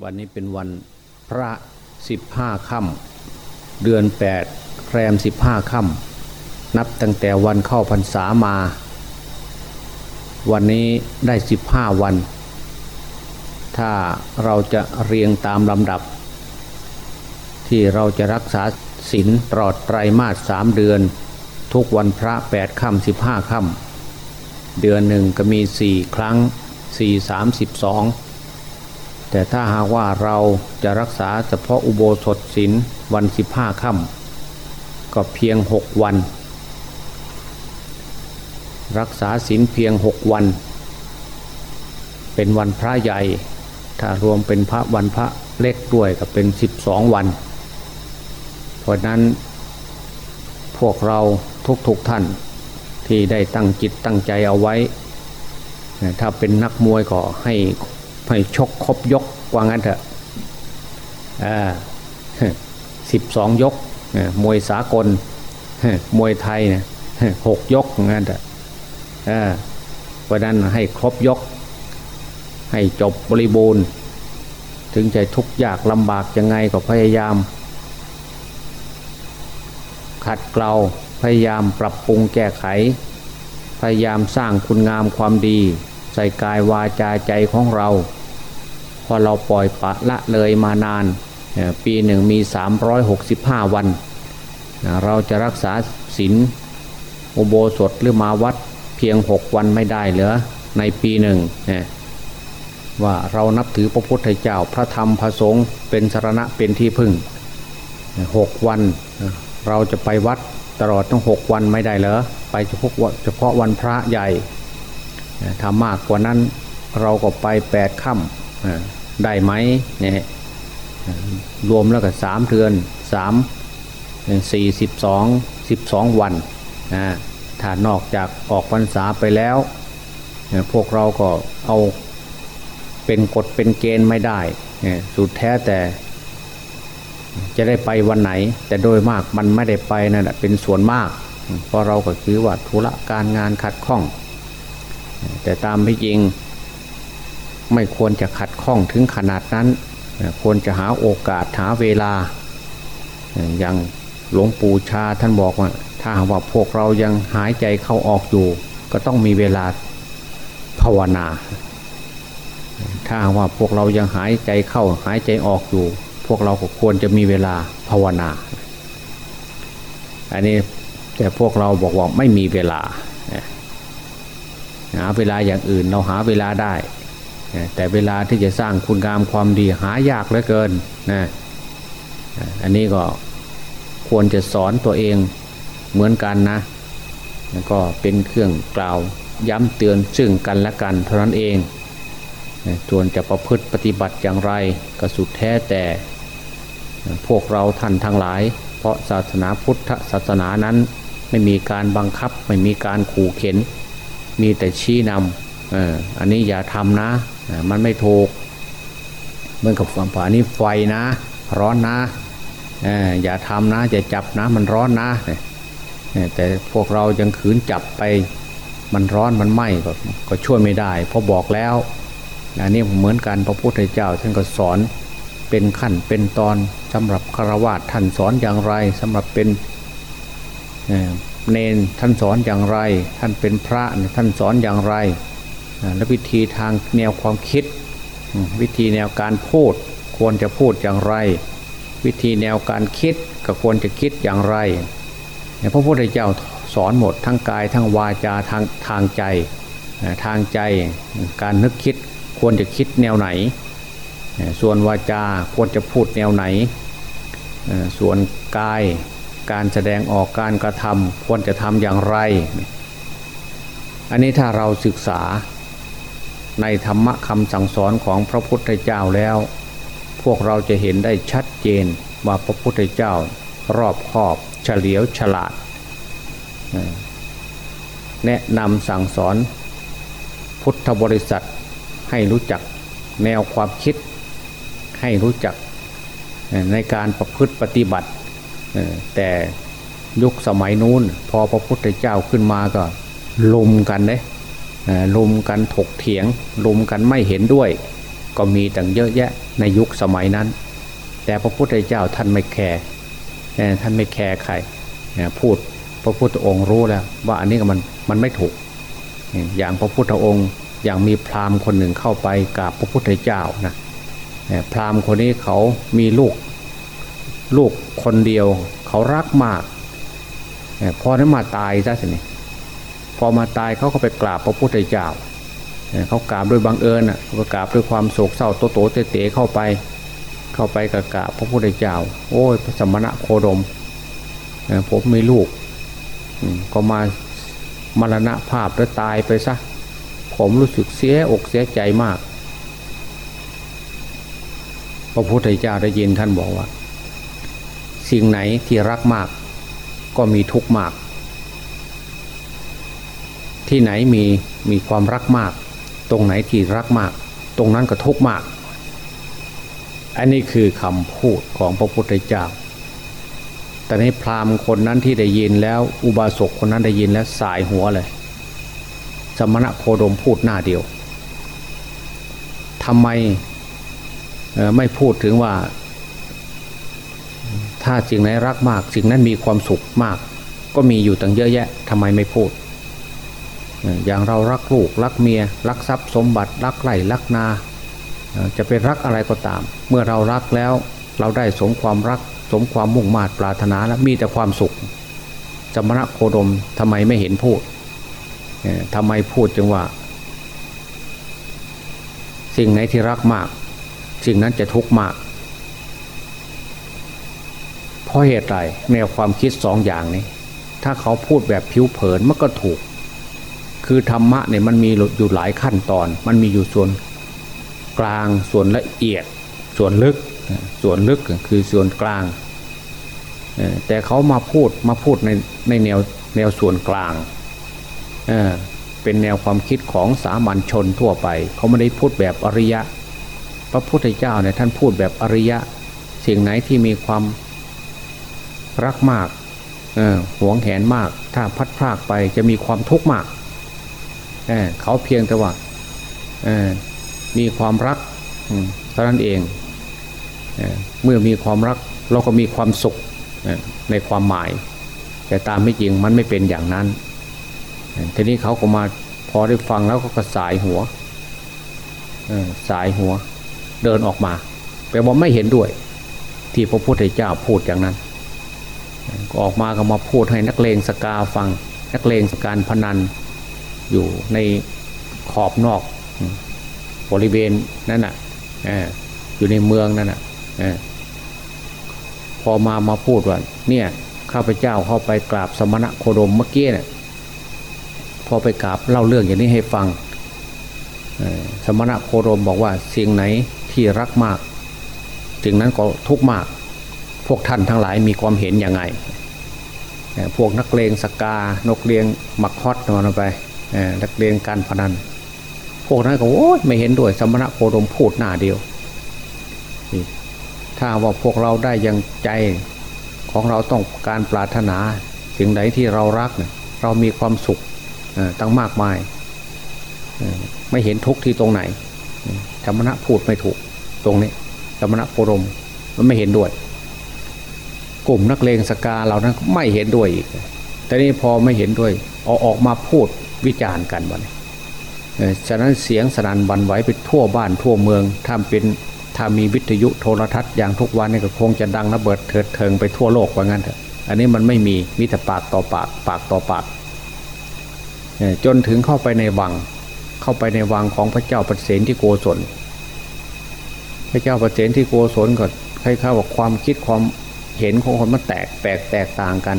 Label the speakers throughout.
Speaker 1: วันนี้เป็นวันพระสิบห้าค่ำเดือนแปดแรมสิบห้าค่ำนับตั้งแต่วันเข้าพรรษามา วันนี้ได้สิบห้าวัน ถ้าเราจะเรียงตามลำดับ ที่เราจะรักษาศีลตลอดไตรมาสสามเดือน ทุกวันพระแปดค่ำสิบห้าค่ำเดือนหนึ่งก็มีสี่ครั้งสี่สามสิบสอง แต่ถ้าหากว่าเราจะรักษาเฉพาะอุโบสถศีลวันสิบห้าค่ำก็เพียงหกวัน รักษาศีลเพียงหกวัน เป็นวันพระใหญ่ ถ้ารวมเป็นพระวันพระเล็กด้วยก็เป็นสิบสองวัน เพราะนั้นพวกเราทุกๆทท่านที่ได้ตั้งจิตตั้งใจเอาไว้ ถ้าเป็นนักมวยก็ให้ ให้ชกครบยกว่างั้นเถอะสิบสองยกมวยสากลมวยไทยเนี่ยหกยกงั้นเถอะเพราะนั้นให้ครบยก ให้จบบริบูรณ์ ถึงจะทุกข์ยากลำบากยังไงก็พยายาม ขัดเกลาพยายามปรับปรุงแก้ไข พยายามสร้างคุณงามความดี ใส่กายวาจาใจของเรา พอเราปล่อยปะละเลยมานาน ปีหนึ่งมี 365 วัน เราจะรักษาศีลอุโบสถหรือมาวัดเพียง 6 วันไม่ได้เหรอในปีหนึ่งว่าเรานับถือพระพุทธเจ้าพระธรรมพระสงฆ์เป็นสารณะเป็นที่พึ่งหกวันเราจะไปวัดตลอดทั้งหกวันไม่ได้เหรอไปเฉพาะเฉพาะวันพระใหญ่ ทำมากกว่านั้นเราก็ไปแปดค่ำได้ไหมเนี่ยรวมแล้วก็สามเดือนสามสี่สิบสองสิบสองวันถ้านอกจากออกพรรษาไปแล้ว พวกเราก็เอาเป็นกฎเป็นเกณฑ์ไม่ได้ สุดแท้แต่จะได้ไปวันไหน แต่โดยมากมันไม่ได้ไปนั่นเป็นส่วนมาก เพราะเราก็คือว่าธุระการงานขัดข้อง แต่ตามที่จริงไม่ควรจะขัดข้องถึงขนาดนั้น ควรจะหาโอกาสหาเวลา อย่างหลวงปู่ชาท่านบอกว่า ถ้าว่าพวกเรายังหายใจเข้าออกอยู่ ก็ต้องมีเวลาภาวนา ถ้าว่าพวกเรายังหายใจเข้าหายใจออกอยู่ พวกเราก็ควรจะมีเวลาภาวนา อันนี้แต่พวกเราบอกว่าไม่มีเวลา หาเวลาอย่างอื่นเราหาเวลาได้ แต่เวลาที่จะสร้างคุณงามความดีหายากเหลือเกินนะอันนี้ก็ควรจะสอนตัวเองเหมือนกันนะแล้วก็เป็นเครื่องกล่าวย้ำเตือนซึ่งกันและกันเท่านั้นเองส่วนจะประพฤติปฏิบัติอย่างไรก็สุดแท้แต่พวกเราท่านทั้งหลาย เพราะศาสนาพุทธศาสนานั้นไม่มีการบังคับไม่มีการขู่เข็น มีแต่ชี้นำอันนี้อย่าทำนะ มันไม่ถูกเหมือนกับฝังผานี้ไฟนะ ร้อนนะอย่าทำนะอย่าจับนะ มันร้อนนะแต่พวกเรายังขืนจับไปมันร้อนมันไหม้กก็ช่วยไม่ได้ เพราะบอกแล้วอันนี้เหมือนกันพระพุทธเจ้าท่านก็สอนเป็นขั้นเป็นตอนสำหรับฆราวาสท่านสอนอย่างไรสำหรับเป็น เนนท่านสอนอย่างไร ท่านเป็นพระท่านสอนอย่างไร และวิธีทางแนวความคิด วิธีแนวการพูดควรจะพูดอย่างไร วิธีแนวการคิดก็ควรจะคิดอย่างไรพระพุทธเจ้าสอนหมดทั้งกายทั้งวาจาทางทางใจทางใจการนึกคิดควรจะคิดแนวไหน ส่วนวาจาควรจะพูดแนวไหน ส่วนกาย การแสดงออกการกระทำควรจะทำอย่างไร อันนี้ถ้าเราศึกษาในธรรมะคำสั่งสอนของพระพุทธเจ้าแล้ว พวกเราจะเห็นได้ชัดเจนว่าพระพุทธเจ้ารอบคอบเฉลียวฉลาด แนะนำสั่งสอนพุทธบริษัทให้รู้จักแนวความคิดให้รู้จักในการประพฤติปฏิบัติ แต่ยุคสมัยนู้น พอพระพุทธเจ้าขึ้นมาก็ลุมกันเลยลุมกันถกเถียงลุมกันไม่เห็นด้วย ก็มีตั้งเยอะแยะในยุคสมัยนั้น แต่พระพุทธเจ้าท่านไม่แคร์ท่านไม่แคร์ใครพูดพระพุทธองค์รู้แล้ว ว่าอันนี้มันมันไม่ถูก อย่างพระพุทธองค์อย่างมีพราหมณ์คนหนึ่งเข้าไปกราบพระพุทธเจ้านะพราหมณ์คนนี้เขามีลูก ลูกคนเดียว เขารักมากพอนั้นมาตายซะสินี่พอมาตายเขาก็ไปกราบพระพุทธเจ้าเขากราบโดยบังเอิญอะก็กราบด้วยความโศกเศร้าโตโตเตเตเข้าไป เข้าไปกกราบพระพุทธเจ้า โอ้ยพระสมณะโคดมผมมีลูกอืมก็มามรณะภาพแล้วตายไปซะผมรู้สึกเสียอกเสียใจมาก พระพุทธเจ้าได้ยินท่านบอกว่า สิ่งไหนที่รักมาก ก็มีทุกมาก ที่ไหนมีมีความรักมาก ตรงไหนที่รักมาก ตรงนั้นก็ทุกมาก อันนี้คือคำพูดของพระพุทธเจ้าแต่ในพราหมณ์คนนั้นที่ได้ยินแล้ว อุบาสกคนนั้นได้ยินแล้วสายหัวเลย สมณะโคดมพูดหน้าเดียวทำไมไม่พูดถึงว่า ถ้าสิ่งไหนรักมากสิ่งนั้นมีความสุขมาก ก็มีอยู่ตั้งเยอะแยะทำไมไม่พูด อย่างเรารักลูกรักเมีย รักทรัพย์สมบัติ รักไร่รักนา จะเป็นรักอะไรก็ตาม เมื่อเรารักแล้วเราได้สมความรัก สมความมุ่งมา่ปรารถนาแล้วมีแต่ความสุขสมณะโคดมทำไมไม่เห็นพูดทำไมพูดจึงว่า สิ่งไหนที่รักมาก สิ่งนั้นจะทุกข์มาก ราะเหตุไรแนวความคิดสองอย่างนี้ ถ้าเขาพูดแบบผิวเผินมันก็ถูก คือธรรมะเนี่ยมันมีอยู่หลายขั้นตอน มันมีอยู่ส่วนกลางส่วนละเอียด ส่วนลึกส่วนลึกคือส่วนกลาง แต่เขามาพูดมาพูดในในแนวแนวส่วนกลางเเป็นแนวความคิดของสามัญชนทั่วไป เขาไม่ได้พูดแบบอริยะ พระพุทธเจ้าเนี่ยท่านพูดแบบอริยะ สิ่งไหนที่มีความ รักมากเออหวงแหนมาก ถ้าพัดพรากไปจะมีความทุกข์มากเเขาเพียงแต่ว่ามีความรักเท่านั้นเองเอเมื่อมีความรักเราก็มีความสุขในความหมาย แต่ตามไม่จริงมันไม่เป็นอย่างนั้นทีนี้เขาก็มาพอได้ฟังแล้วก็กระสายหัวสายหัว เดินออกมาแปลว่าไม่เห็นด้วย ที่พระพุทธเจ้าพูดอย่างนั้น ออกมาก็มาพูดให้นักเลงสกาฟัง นักเลงสการพนันอยู่ในขอบนอกบริเวณนั่นน่ะอยู่ในเมืองนั่นน่ะพอมามาพูดว่าเนี่ยข้าพเจ้าเข้าไปกราบสมณะโคดมเมื่อกี้เนี่ยพอไปกราบเล่าเรื่องอย่างนี้ให้ฟังสมณะโคดมบอกว่าสิ่งไหนที่รักมากสิ่งนั้นก็ทุกข์มาก วกท่านทั้งหลายมีความเห็นอย่างไง พวกนักเลงสกา นกเลียงหมักฮอตมันไปนักเลงการพนัน พวกนั้นก็โอ้ยไม่เห็นด้วยสมณะโคดมพูดหน้าเดียวนี่ถ้าว่าพวกเราได้ยังใจของเราต้องการปรารถนา สิ่งใดที่เรารัก เรามีความสุขตั้งมากมาย ไม่เห็นทุกข์ที่ตรงไหนธรรมณะพูดไม่ถูกตรงนี้ธรรมณะโคดมมันไม่เห็นด้วย กลุ่มนักเลงสกาเรานั้นไม่เห็นด้วยอีก แต่นี่พอไม่เห็นด้วยเอาออกมาพูดวิจารณ์กันวันนี้เอ่อฉะนั้นเสียงสนั่นหวันไหวไปทั่วบ้านทั่วเมืองถ้าเป็นถ้ามีวิทยุโทรทัศน์อย่างทุกวันนี่ก็คงจะดังระเบิดเถิดเทิงไปทั่วโลกว่างั้นเถอะ อันนี้มันไม่มีมิตรปากต่อปากปากต่อปากเอ่อจนถึงเข้าไปในวัง เข้าไปในวังของพระเจ้าปเสนที่โกศล พระเจ้าปเสนที่โกศลก็คล้ายๆว่าความคิดความ เห็นของคนมันแตกแตกแตกต่างกัน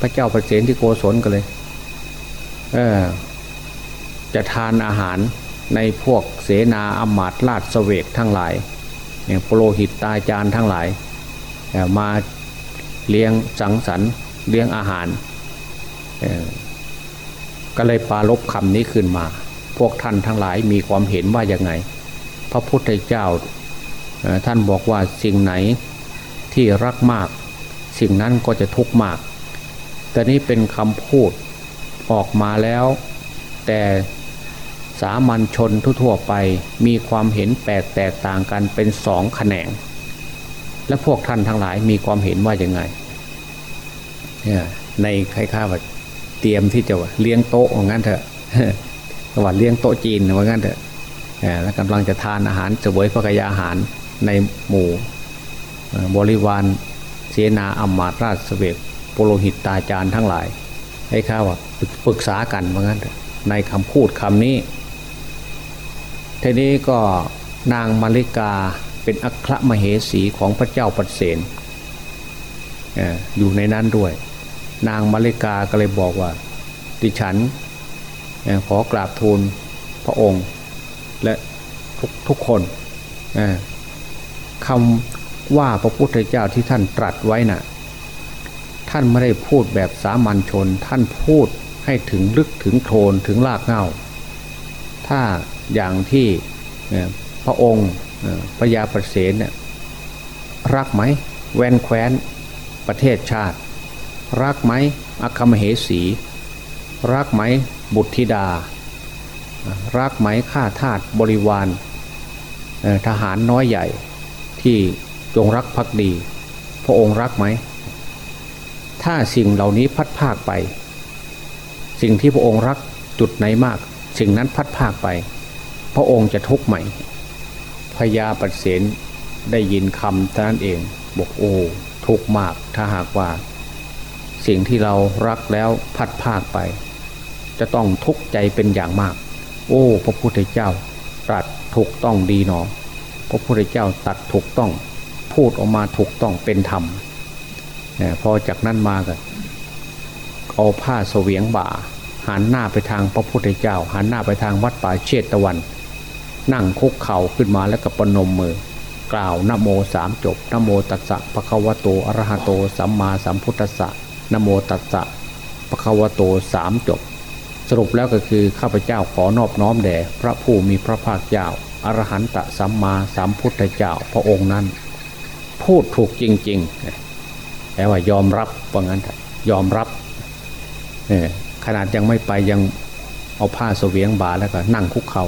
Speaker 1: พระเจ้าประเสนที่โกศลก็เลย เออ จะทานอาหารในพวกเสนาอมาตราชเสวกทั้งหลายโปรหิตตาจารย์ทั้งหลาย มาเลี้ยงสังสรรค์เลี้ยงอาหาร ก็เลยปารบคำนี้ขึ้นมา พวกท่านทั้งหลายมีความเห็นว่าอย่างไง พระพุทธเจ้าท่านบอกว่าสิ่งไหน ที่รักมาก สิ่งนั้นก็จะทุกข์มาก แต่นี่เป็นคำพูดออกมาแล้ว แต่สามัญชนทั่วๆไปมีความเห็นแปลกแตกต่างกันเป็นสองแขนง และพวกท่านทั้งหลายมีความเห็นว่าอย่างไงเนี่ยในใครข้าว่าเตรียมที่จะเลี้ยงโต๊ะว่างั้นเถอะว่าเลี้ยงโต๊ะจีนว่างั้นเถอะแล้วกำลังจะทานอาหารเสวยพระกยาอาหารในหมู่ บริวารเสนาอำมาตย์ราชสเวกโปโลหิตตาจารย์ทั้งหลาย ให้ข้าว่าปรึกษากันว่างั้นเถอะในคำพูดคำนี้ทีนี้ก็นางมาริกาเป็นอัครมเหสีของพระเจ้าปัเสนอยู่ในนั้นด้วย นางมาริกาก็เลยบอกว่า ดิฉันขอกราบทูลพระองค์ และทุกทุกคนคำ ว่าพระพุทธเจ้าที่ท่านตรัสไว้นะ่ะ ท่านไม่ได้พูดแบบสามัญชน ท่านพูดให้ถึงลึกถึงโคลนถึงรากเง้า ถ้าอย่างที่พระองค์พระยาประเสนเนี่ยรักไหมแวนแคว้นประเทศชาติ รักไหมอัคมเหสี รักไหมบุตรธิดา รักไหมข้าทาสบริวารทหารน้อยใหญ่ที่ จงรักภักดี พระองค์รักไหม ถ้าสิ่งเหล่านี้พัดภาคไป สิ่งที่พระองค์รักจุดไหนมาก สิ่งนั้นพัดภาคไป พระองค์จะทุกข์ใหมพญาปเสนได้ยินคำท่านั้นเองบอกโอ้ทุกข์มากถ้าหากว่า สิ่งที่เรารักแล้วพัดภาคไป จะต้องทุกข์ใจเป็นอย่างมาก โอ้ พระพุทธเจ้าตรัสถูกต้องดีหนอพระพุทธเจ้าตัดถูกต้อง พูดออกมาถูกต้องเป็นธรรมพอจากนั้นมาก็เอาผ้าเสวียงบ่าหันหน้าไปทางพระพุทธเจ้า หันหน้าไปทางวัดป่าเชตตะวัน นั่งคุกเข่าขึ้นมาแล้วก็ปนมมือ กล่าวนโมสามจบนโมตัสสะปะคะวะโตอรหะโตสัมมาสัมพุทธัสสะนโมตัสสะปะคะวะโตสามจบ สรุปแล้วก็คือข้าพเจ้าขอนอบน้อมแด่พระผู้มีพระภาคเจ้าอรหันตสัมมาสัมพุทธเจ้าพระองค์นั้น พูดถูกจริงๆแต่ว่ายอมรับว่างั้นยอมรับขนาดยังไม่ไปยังเอาผ้าเสวียงบาแล้วก็นั่งคุกเขา่า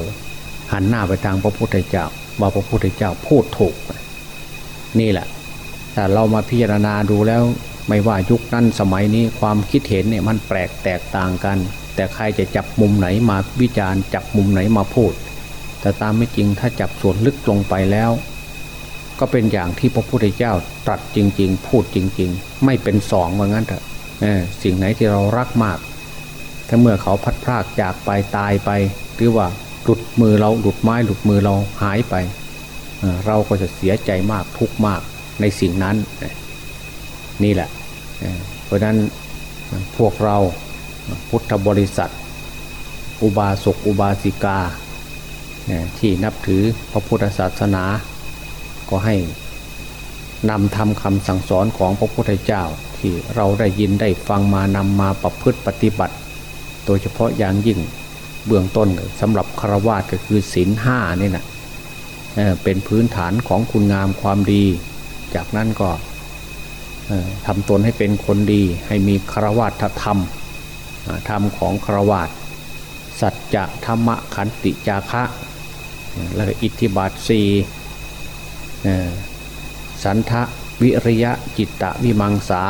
Speaker 1: หันหน้าไปทางพระพุทธเจ้า ว่าพระพุทธเจ้าพูดถูก นี่แหละแต่เรามาพิจารณาดูแล้วไม่ว่ายุคนั้นสมัยนี้ความคิดเห็นเนี่ยมันแปลกแตกต่างกัน แต่ใครจะจับมุมไหนมาวิจารณ์ จับมุมไหนมาพูด แต่ตามไม่จริงถ้าจับส่วนลึกลงไปแล้ว ก็เป็นอย่างที่พระพุทธเจ้าตรัสจริง ๆ พูดจริง ๆ ไม่เป็นสองว่างั้นเถอะสิ่งไหนที่เรารักมาก ถ้าเมื่อเขาพัดพรากจากไปตายไป หรือว่าหลุดมือเราหลุดไม้หลุดมือเราหายไป เราก็จะเสียใจมากทุกมากในสิ่งนั้น นี่แหละ เพราะนั้นพวกเราพุทธบริษัท อุบาสกอุบาสิกาที่นับถือพระพุทธศาสนา ก็ให้นำทำคำสั่งสอนของพระพุทธเจ้าที่เราได้ยินได้ฟังมานำมาประพฤติปฏิบัติ โดยเฉพาะอย่างยิ่งเบื้องต้นสำหรับคารวาสก็คือศีลห้านี่นะเป็นพื้นฐานของคุณงามความดี จากนั้นก็ทำตนให้เป็นคนดี ให้มีคารวาสธรรมธรรมของคารวาสสัจจะธรรมะขันติจาคะแล้วก็อิทธิบาทสี สันทะวิริยะจิตตะวิมังสา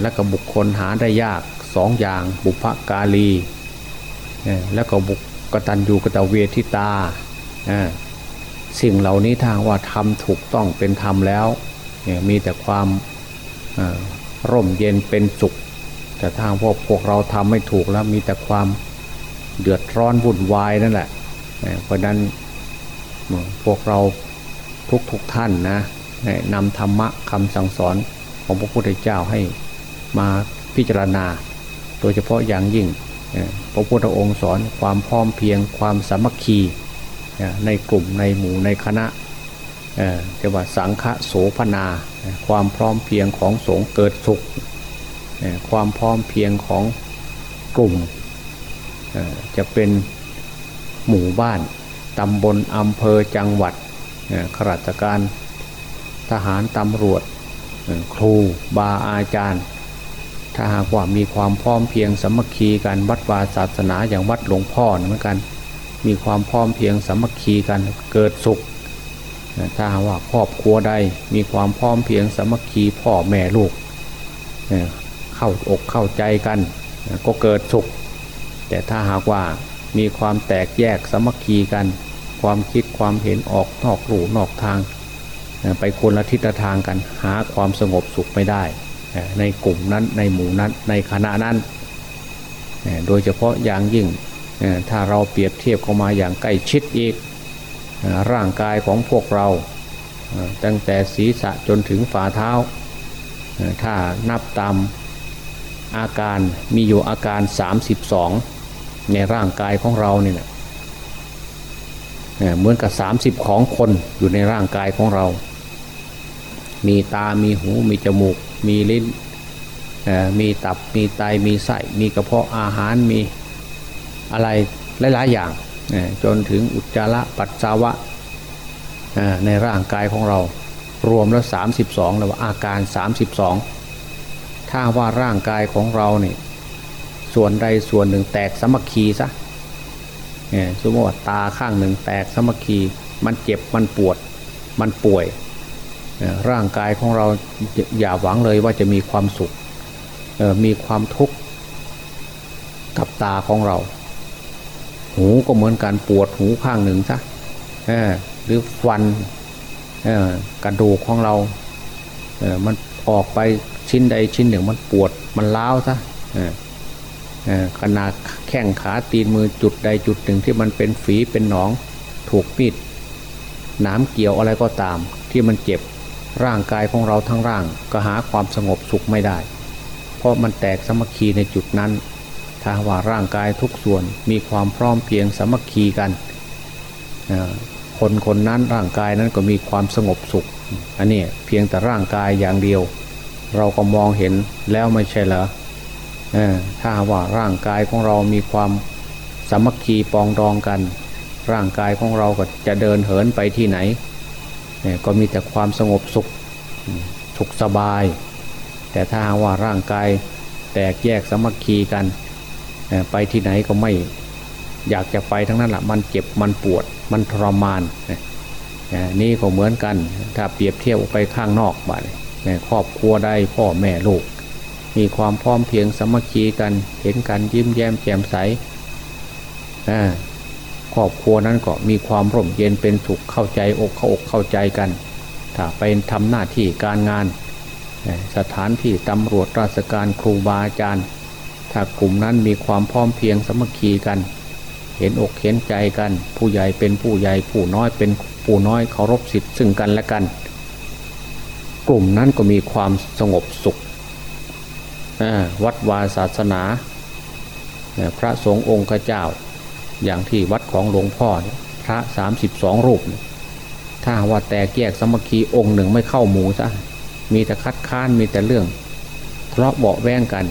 Speaker 1: แล้วก็บุคคลหาได้ยากสองอย่างบุพกาลีแล้วก็บุกตัญญูกตเวทิตาสิ่งเหล่านี้ทางว่าทำถูกต้องเป็นธรรมแล้ว มีแต่ความร่มเย็นเป็นสุข แต่ทางพวกพวกเราทำไม่ถูกแล้วมีแต่ความเดือดร้อนวุ่นวายนั่นแหละเพราะนั้น พวกเราทุกทุกท่านนะนำธรรมะคำสั่งสอนของพระพุทธเจ้าให้มาพิจารณา โดยเฉพาะอย่างยิ่งพระพุทธองค์สอนความพร้อมเพียงความสามัคคีในกลุ่มในหมู่ในคณะเรียกว่าสังฆโสพนา ความพร้อมเพียงของสงฆ์เกิดสุข ความพร้อมเพียงของกลุ่มจะเป็นหมู่บ้าน ตำบลอำเภอจังหวัดข้าราชการทหารตำรวจครูบาอาจารย์ ถ้าหากว่ามีความพร้อมเพียงสมัคคีกันวัดวาศาสนาอย่างวัดหลวงพ่อเหมือนกัน มีความพร้อมเพียงสมัคคีกันเกิดสุข ถ้าหากว่าครอบครัวใดมีความพร้อมเพียงสมัคคีพ่อแม่ลูกเข้าอกเข้าใจกันก็เกิดสุข แต่ถ้าหากว่า มีความแตกแยกสามัคคีกัน ความคิดความเห็นออกนอกรูนอกทาง ไปคนละทิศทางกันหาความสงบสุขไม่ได้ ในกลุ่มนั้นในหมู่นั้นในคณะนั้น โดยเฉพาะอย่างยิ่งถ้าเราเปรียบเทียบเข้ามาอย่างใกล้ชิดอีกร่างกายของพวกเราตั้งแต่ศีรษะจนถึงฝ่าเท้า ถ้านับตามอาการมีอยู่อาการ 32 ในร่างกายของเราเนี่ยเหมือนกับ30ของคนอยู่ในร่างกายของเรา มีตา มีหู มีจมูก มีลิ้น มีตับ มีไต มีไส้ มีกระเพาะอาหาร มีอะไรหลายๆอย่าง จนถึงอุจจาระปัสสาวะในร่างกายของเรา รวมแล้ว32แล้วว่าอาการ32ถ้าว่าร่างกายของเราเนี่ย ส่วนใดส่วนหนึ่งแตกสมัคคีซะสมมติว่าตาข้างหนึ่งแตกสมัคคี มันเจ็บมันปวด มันป่วย ร่างกายของเราอย่าหวังเลยว่าจะมีความสุขมีความทุกข์กับตาของเรา หูก็เหมือนการปวดหูข้างหนึ่งซะหรือฟันกระดูกของเรามันออกไปชิ้นใดชิ้นหนึ่งมันปวดมันล้าวซะ ขนาดแข้งขาตีนมือจุดใดจุดหนึ่งที่มันเป็นฝีเป็นหนอง ถูกมีดน้ำเกี่ยวอะไรก็ตาม ที่มันเจ็บร่างกายของเราทั้งร่าง ก็หาความสงบสุขไม่ได้ เพราะมันแตกสมัคคีในจุดนั้น ถ้าว่าร่างกายทุกส่วนมีความพร้อมเพียงสมัคคีกันคนคนนั้นร่างกายนั้นก็มีความสงบสุข อันนี้เพียงแต่ร่างกายอย่างเดียว เราก็มองเห็นแล้วไม่ใช่เหรอ ถ้าว่าร่างกายของเรามีความสมัคคีปองดองกัน ร่างกายของเราก็จะเดินเหินไปที่ไหน ก็มีแต่ความสงบสุขสุขสบาย แต่ถ้าว่าร่างกายแตกแยกสมัคคีกันไปที่ไหนก็ไม่อยากจะไปทั้งนั้นแหละมันเจ็บมันปวดมันทรมานนี่ก็เหมือนกันถ้าเปรียบเทียบออกไปข้างนอกบ้านครอบครัวได้พ่อแม่ลูก มีความพร้อมเพียงสมัคคีกัน เห็นกันยิ้มแย้มแจ่มใสครอบครัวนั้นก็มีความร่มเย็นเป็นสุขเข้าใจอกเข้าอกเข้าใจกัน ถ้าไปทำหน้าที่การงาน สถานที่ตำรวจราชการครูบาอาจารย์ ถ้ากลุ่มนั้นมีความพร้อมเพียงสมัคคีกัน เห็นอกเห็นใจกัน ผู้ใหญ่เป็นผู้ใหญ่ผู้น้อยเป็นผู้น้อยเคารพสิทธิ์ซึ่งกันและกัน กลุ่มนั้นก็มีความสงบสุข วัดวาศาสนาพระสงฆ์องค์เจ้า อย่างที่วัดของหลวงพ่อพระสามสิบสองรูป ถ้าว่าแตกแยกสมัคคีองค์หนึ่งไม่เข้าหมูซะมีแต่คัดค้านมีแต่เรื่องทะเลาะเบาแวงกัน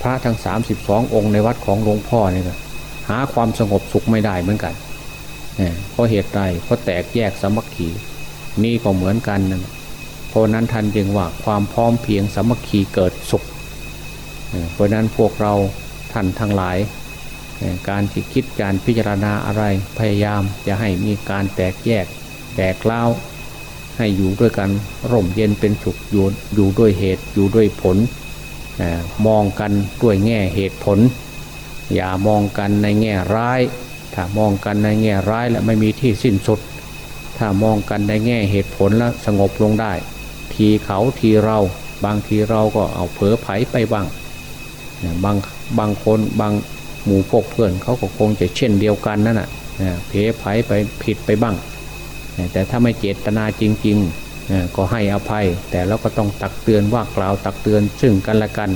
Speaker 1: พระทั้งสามสิบสององค์ในวัดของหลวงพ่อนี่ก็หาความสงบสุขไม่ได้เหมือนกันเพราะเหตุใดเพราะแตกแยกสมัคคีนี่ก็เหมือนกันนั่นเพราะนั้นท่านจึงว่าความพร้อมเพียงสมัคคีเกิดสุข เพราะนั้นพวกเราท่านทั้งหลาย การที่คิดการพิจารณาอะไรพยายามจะให้มีการแตกแยก แตกเล่าให้อยู่ด้วยกันร่มเย็นเป็นสุขอยู่อยู่ด้วยเหตุอยู่ด้วยผลมองกันด้วยแง่เหตุผล อย่ามองกันในแง่ร้าย ถ้ามองกันในแง่ร้ายแล้วไม่มีที่สิ้นสุด ถ้ามองกันในแง่เหตุผลแล้วสงบลงได้ ทีเขาทีเราบางทีเราก็เอาเผลอไผไปบ้าง บางบางคนบางหมู่พวกเพื่อนเขาก็คงจะเช่นเดียวกันนั่นแหละเผลอไผไปผิดไปบ้าง แต่ถ้าไม่เจตนาจริง ๆ ก็ให้อภัย แต่เราก็ต้องตักเตือนว่ากล่าวตักเตือนซึ่งกันและกัน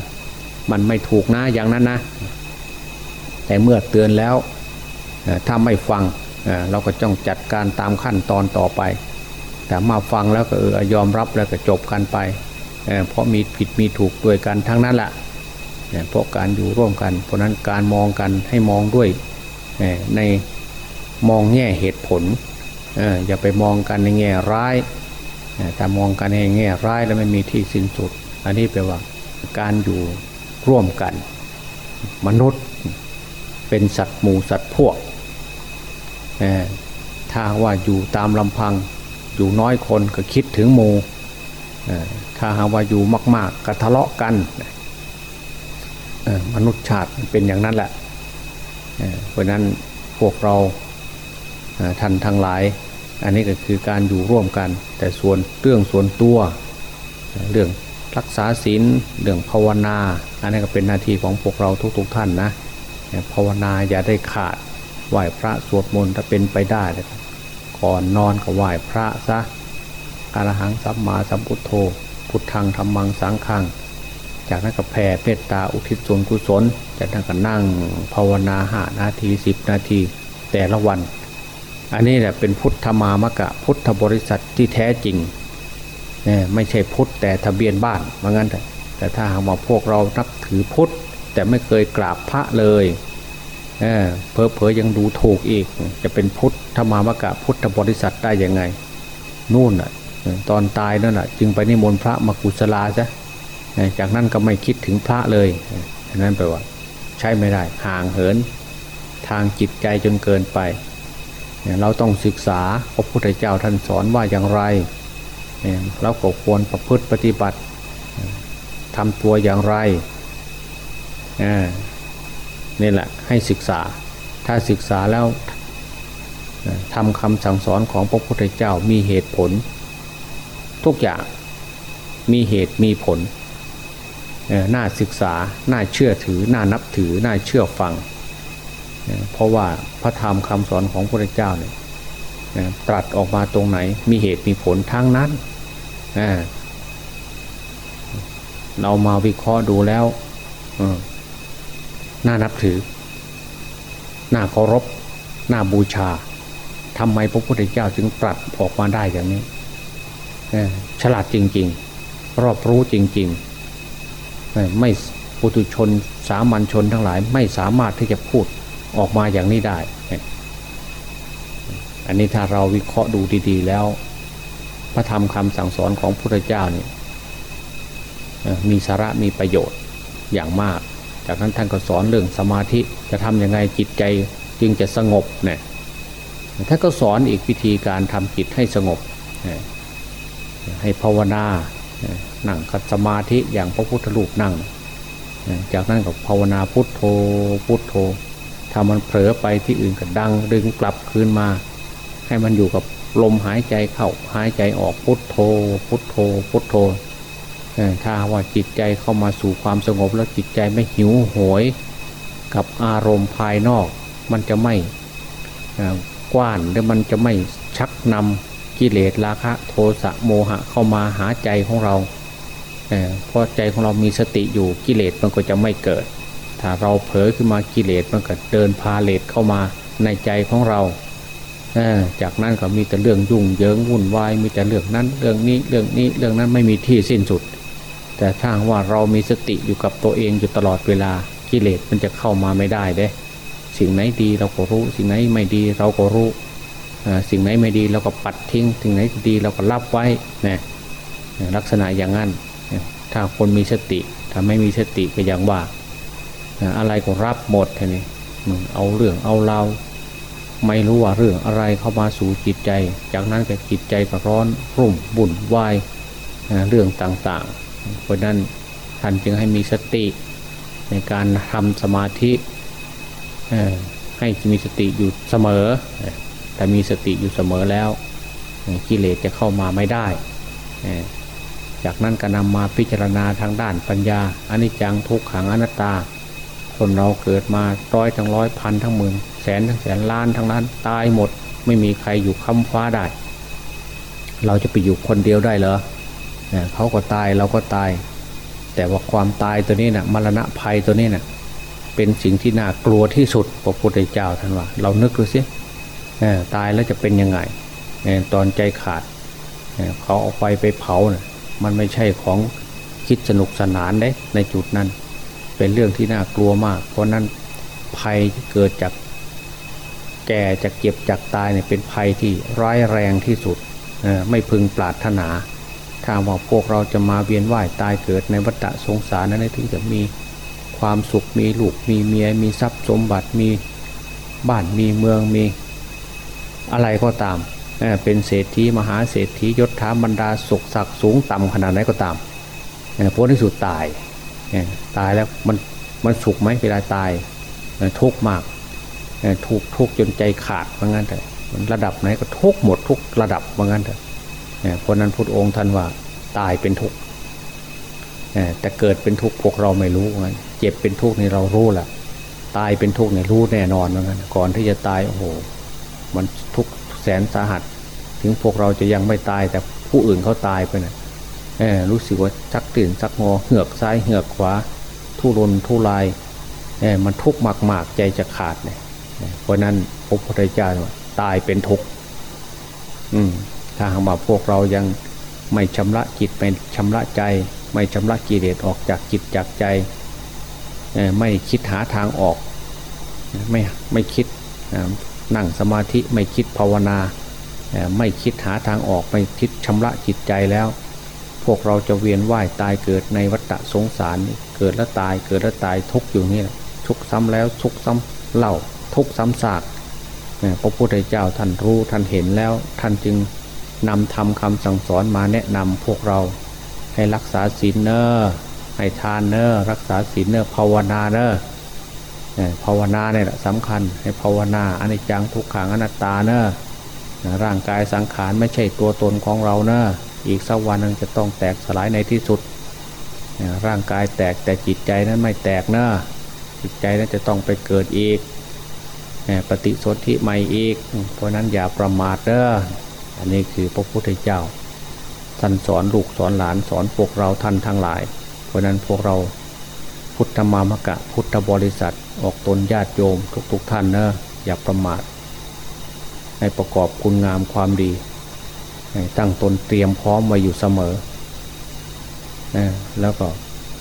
Speaker 1: มันไม่ถูกนะอย่างนั้นนะ แต่เมื่อเตือนแล้วถ้าไม่ฟังเราก็ต้องจัดการตามขั้นตอนต่อไป แต่มาฟังแล้วก็ยอมรับแล้วก็จบกันไป เพราะมีผิดมีถูกด้วยกันทั้งนั้นแหละ เพราะการอยู่ร่วมกัน เพราะนั้นการมองกันให้มองด้วยในมองแง่เหตุผลอย่าไปมองกันในแง่ร้ายถ้ามองกันในแง่ร้ายแล้วไม่มีที่สิ้นสุด อันนี้แปลว่าการอยู่ร่วมกัน มนุษย์เป็นสัตว์หมู่สัตว์พวกถ้าว่าอยู่ตามลำพัง อยู่น้อยคนก็คิดถึงหมู่ถ้าหากว่าอยู่มาก ๆก็ทะเลาะกัน มนุษย์ชาติเป็นอย่างนั้นแหละเพราะนั้นพวกเราท่านทั้งหลาย อันนี้ก็คือการอยู่ร่วมกัน แต่ส่วนเรื่องส่วนตัวเรื่องรักษาศีลเรื่องภาวนา อันนี้ก็เป็นหน้าที่ของพวกเราทุกๆท่านนะภาวนาอย่าได้ขาดไหว้พระสวดมนต์ถ้าเป็นไปได้ก่อนนอนก็ไหว้พระซะอรหังสัมมาสัมพุทโธพุทธังธรรมังสังฆัง จากนั้นก็แผ่เมตตาอุทิศส่วนกุศล จากนั้นก็นั่งภาวนาห้านาทีสิบนาทีแต่ละวัน อันนี้แหละเป็นพุทธมามกะพุทธบริษัทที่แท้จริงเนี่ยไม่ใช่พุทธแต่ทะเบียนบ้านว่างั้นแต่แต่ถ้าหากว่าพวกเรานับถือพุทธแต่ไม่เคยกราบพระเลยเออเพอเพอยังดูถูกอีก จะเป็นพุทธมามกะพุทธบริษัทได้ยังไง นู่นอะตอนตายนั่นแหะจึงไปนิมนต์พระมากุศลาซะ จากนั้นก็ไม่คิดถึงพระเลยนั้นแปลว่า ใช้ไม่ได้ห่างเหิน ทางจิตใจจนเกินไป เราต้องศึกษาพระพุทธเจ้าท่านสอนว่าอย่างไรเราก็ควรประพฤติปฏิบัติทำตัวอย่างไรนี่แหละให้ศึกษา ถ้าศึกษาแล้วทำคำสั่งสอนของพระพุทธเจ้ามีเหตุผล ทุกอย่างมีเหตุมีผล น่าศึกษา น่าเชื่อถือ น่านับถือ น่าเชื่อฟัง เพราะว่าพระธรรมคำสอนของพระพุทธเจ้าเนี่ยตรัสออกมาตรงไหน มีเหตุมีผลทั้งนั้นเเรามาวิเคราะห์ดูแล้วน่านับถือ น่าเคารพ น่าบูชาทำไมพระพุทธเจ้าจึงตรัสออกมาได้อย่างนี้ฉลาดจริง ๆ รอบรู้จริง ๆ ไม่ปุถุชนสามัญชนทั้งหลายไม่สามารถที่จะพูดออกมาอย่างนี้ได้ อันนี้ถ้าเราวิเคราะห์ดูดีๆแล้ว พระธรรมคำสั่งสอนของพระพุทธเจ้าเนี่ยมีสาระมีประโยชน์อย่างมาก จากนั้นท่านก็สอนเรื่องสมาธิจะทำยังไงจิตใจจึงจะสงบเนี่ยท่านก็สอนอีกวิธีการทำจิตให้สงบให้ภาวนา นั่งคัดสมาธิอย่างพระพุทธรูปนั่ง จากนั้นก็ภาวนาพุทโธพุทโธถ้ามันเผลอไปที่อื่นก็ดังดึงกลับคืนมา ให้มันอยู่กับลมหายใจเข้าหายใจออกพุทโธ พุทโธ พุทโธถ้าว่าจิตใจเข้ามาสู่ความสงบแล้วจิตใจไม่หิวโหยกับอารมณ์ภายนอก มันจะไม่กว้านหรือมันจะไม่ชักนำ กิเลสราคะโทสะโมหะเข้ามาหาใจของเราเพราะใจของเรามีสติอยู่กิเลสมันก็จะไม่เกิด ถ้าเราเผลอขึ้นมากิเลสมันก็เดินพาเลสเข้ามาในใจของเราจากนั้นก็มีแต่เรื่องยุ่งเยิงวุ่นวายมีแต่เรื่องนั้นเรื่องนี้เรื่องนี้เรื่องนั้นไม่มีที่สิ้นสุด แต่ถ้าว่าเรามีสติอยู่กับตัวเองอยู่ตลอดเวลากิเลสมันจะเข้ามาไม่ได้เด้ สิ่งไหนดีเราก็รู้ สิ่งไหนไม่ดีเราก็รู้ สิ่งไหนไม่ดีเราก็ปัดทิ้ง สิ่งไหนดีเราก็รับไว้นะลักษณะอย่างนั้น ถ้าคนมีสติถ้าไม่มีสติก็อย่างว่า อะไรก็รับหมดทีนี้เอาเรื่องเอาเราไม่รู้ว่าเรื่องอะไรเข้ามาสู่จิตใจ จากนั้นก็จิตใจก็ร้อนรุ่มบุ่นวายเรื่องต่างๆ เพราะนั้นท่านจึงให้มีสติในการทำสมาธิให้มีสติอยู่เสมอ แต่มีสติอยู่เสมอแล้วกิเลสจะเข้ามาไม่ได้ จากนั้นก็นำมาพิจารณาทางด้านปัญญาอนิจจังทุกขังอนัตตา คนเราเกิดมาร้อยทั้งร้อยพันทั้งหมื่นแสนทั้งแสนล้านทั้งนั้นตายหมด ไม่มีใครอยู่ค้ำฟ้าได้ เราจะไปอยู่คนเดียวได้เหรอเขาก็ตายเราก็ตาย แต่ว่าความตายตัวนี้นะ่ะมรณะภัยตัวนี้นะ่ะเป็นสิ่งที่น่ากลัวที่สุดพระพุทธเจ้าท่านว่า เรานึกดูสิ ตายแล้วจะเป็นยังไงตอนใจขาดเขาเอาไฟไปเผานะ่มันไม่ใช่ของคิดสนุกสนานได้ในจุดนั้น เป็นเรื่องที่น่ากลัวมาก เพราะนั้นภัยที่เกิดจากแก่จากเจ็บจากตายเนี่ยเป็นภัยที่ร้ายแรงที่สุดไม่พึงปรารถนาถ้าว่าพวกเราจะมาเวียนว่ายตายเกิดในวัฏสงสารนั้นถึงจะมีความสุขมีลูกมีเมียมีทรัพย์สมบัติมีบ้านมีเมืองมี อะไรก็ตามเเป็นเศรษฐีมหาเศรษฐียศถาบรรดาสุขศักดิ์สูงต่ำขนาดไหนก็ตามผลที่สุดตายตายแล้วมันมันสุขไหมเวลาตายทุกมากทุกทุกจนใจขาดว่างั้นเถอะระดับไหนก็ทุกหมดทุกระดับว่างั้นเถอะเอ่เพราะนั้นพุทธองค์ท่านว่าตายเป็นทุกแต่เกิดเป็นทุกพวกเราไม่รู้ไงเจ็บเป็นทุกข์นี่เรารู้แหละตายเป็นทุกข์เนี่ยรู้แน่นอนเหมือนกันก่อนที่จะตายโอ้โห มันทุกแสนสาหัส ถึงพวกเราจะยังไม่ตายแต่ผู้อื่นเขาตายไปนะเออรู้สึกว่าชักตื่นชักงอเหือกซ้ายเหือกขวา ทุรนทุรายเออมันทุกข์มาก ๆ ใจจะขาดเนี่ยเพราะนั้นพระพุทธเจ้าตายเป็นทุกข์อืมถ้าหากว่าพวกเรายังไม่ชำระจิตไม่ชำระใจ ไม่ชำระกิเลสออกจากจิตจากใจเออไม่คิดหาทางออก ไม่ไม่คิดอ่า นั่งสมาธิไม่คิดภาวนา ไม่คิดหาทางออกไม่คิดชำระจิตใจแล้ว พวกเราจะเวียนว่ายตายเกิดในวัฏสงสารเกิดแล้วตายเกิดแล้วตายทุกอยู่นี่แหละทุกซ้ำแล้วทุกซ้ำเล่าทุกซ้ำซากพระพุทธเจ้าท่านรู้ท่านเห็นแล้วท่านจึงนำทำคำสั่งสอนมาแนะนำพวกเราให้รักษาศีลเนอให้ทานเนอรักษาศีลเนอภาวนาเนอเอ่อ ภาวนาเนี่ยสำคัญให้ภาวนาอนิจจังทุกขังอนัตตาเนอร่างกายสังขารไม่ใช่ตัวตนของเราเนออีกสักวันหนึงจะต้องแตกสลายในที่สุด ร่างกายแตกแต่จิตใจนั้นไม่แตกเนอจิตใจนั้นจะต้องไปเกิดอีกปฏิสนธิใหม่อีก เพราะนั้นอย่าประมาทเนออันนี้คือพระพุทธเจ้าท่านสอนลูกสอนหลานสอนพวกเราท่านทั้งหลาย เพราะนั้นพวกเรา พุทธมามกะพุทธบริษัทออกตนญาติโยมทุกๆทท่านเนอะอย่าประมาทให้ประกอบคุณงามความดีให้ตั้งตนเตรียมพร้อมไว้อยู่เสมอนะแล้วก็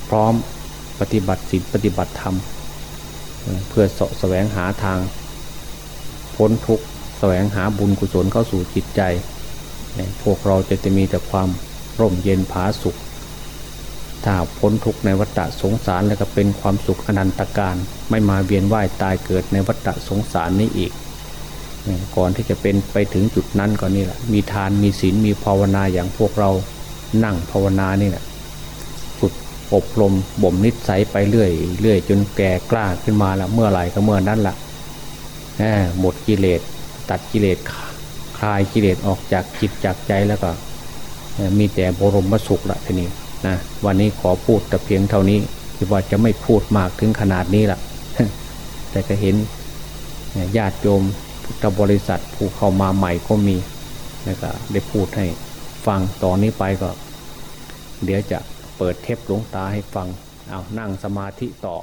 Speaker 1: พร้อมปฏิบัติศีลปฏิบัติธรรม เพื่อสะแสวงหาทาง พ้นทุกข์แสวงหาบุญกุศลเข้าสู่จิตใจ พวกเราจะจะมีแต่ความร่มเย็นผาสุข ถ้าพ้นทุกในวัฏสงสารแล้วก็เป็นความสุขอนันตการไม่มาเวียนว่ายตายเกิดในวัฏสงสารนี้อีก ก่อนที่จะเป็นไปถึงจุดนั้นก็นี่แหละมีทานมีศีลมีภาวนาอย่างพวกเรานั่งภาวนานี่แหละฝึกอบรมบ่มนิสัยไปเรื่อยเรื่อยจนแก่กล้าขึ้นมาแล้วเมื่อไหร่ก็เมื่อนั้นละ่ะหมดกิเลสตัดกิเลสคลายกิเลสออกจากจิตจากใจแล้วก็มีแต่บรมสุขละทีนี้ นะวันนี้ขอพูดแต่เพียงเท่านี้ที่ว่าจะไม่พูดมากถึงขนาดนี้ละแต่ก็เห็นญาติโยมพุทธบริษัทผู้เข้ามาใหม่ก็มีนะก็ได้พูดให้ฟังตอนนี้ไปก็ เดี๋ยวจะเปิดเทปหลวงตาให้ฟังเอานั่งสมาธิต่อ